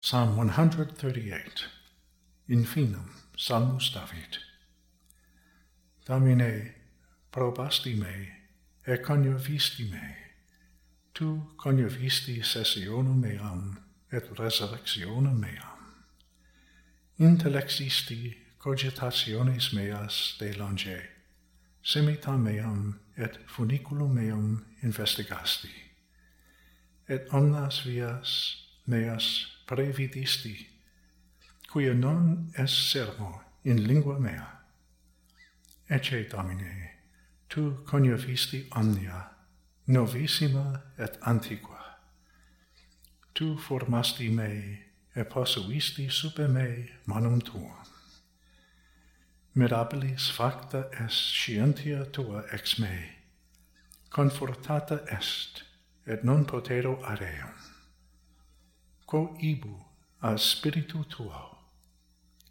Psalm 138 Infinum Salmus David. Domine probasti me et coniovisti me. Tu coniovisti sessionum meam et resurrectionem meam. Intellexisti cogitationes meas de longe semita meam et funiculum meum investigasti. Et omnas vias meas previdisti, quia non es sermo in lingua mea. Ece, Domine, tu coniovisti omnia, novissima et antiqua. Tu formasti me, et posuisti super me manum tuam. Mirabilis facta est scientia tua ex me, confortata est, et non potero areum quo ibu a spiritu tuo,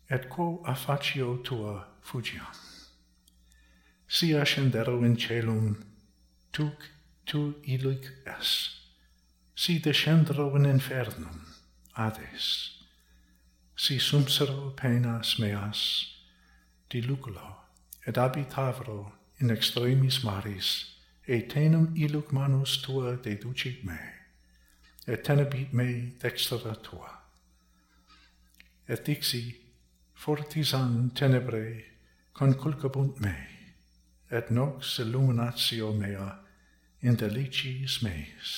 et quo a facio tua fugiam. Si ascendero in celum, tuc tu ilic es, si descendro in infernum, ades, si sumsero penas meas, diluculo, et abitavro in extremis maris, et tenum iluc manus tua deducit me et tenebit me dextra tua. Et dixi, fortis an tenebrae conculcabunt me, et nox illuminatio mea in delicis meis,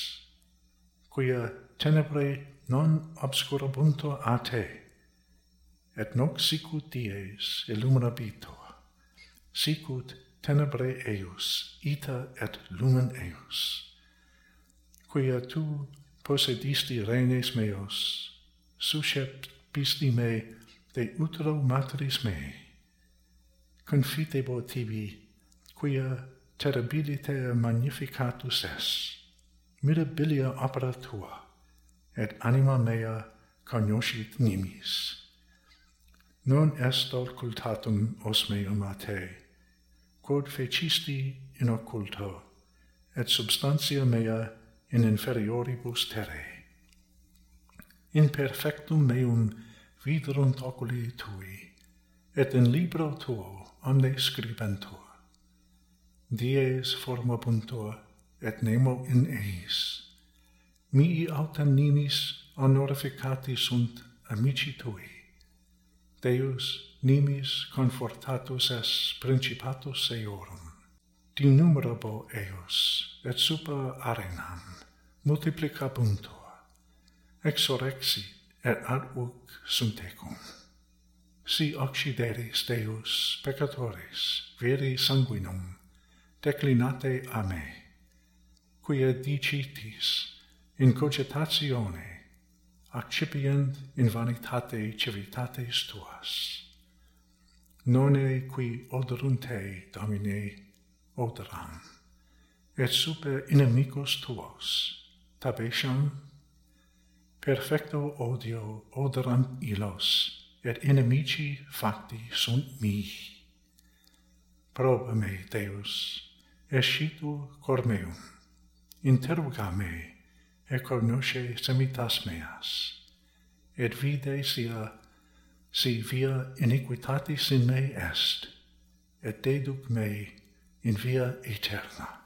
quia tenebre non obscurabunto a te, et nox sicut dies illuminabito, sicut tenebre eius, ita et lumen eius, quia tu possedisti renes meos, susceptisti me de utero matris mei. Confitebo tibi, quia terribiliter magnificatus es, mirabilia opera tua, et anima mea cognoscit nimis. Non est occultatum os meum a te, quod fecisti in occulto, et substantia mea in inferioribus terrae. In perfectum meum viderunt oculi tui, et in libro tuo omne scribentur. Dies formabuntur, et nemo in eis. Mihi autem nimis honorificati sunt amici tui. Deus nimis confortatus es principatus eorum numerabo eos, et super arenan, multiplicabuntur, exorexi et ad hoc sumtecum. Si occideris Deus peccatoris viri sanguinum, declinate a me, quia dicitis in cogitatione accipient in vanitate civitates tuas. Nonne qui odorunte, Domine, odoram, et super inimicos tuos, tabesham, perfecto odio odoram ilos, et inimici facti sunt mihi. Proba me, Deus, escitu cor meum, interroga me, et cognosce semitas meas, et vide sia, si via iniquitatis in me est, et deduc me in via eterna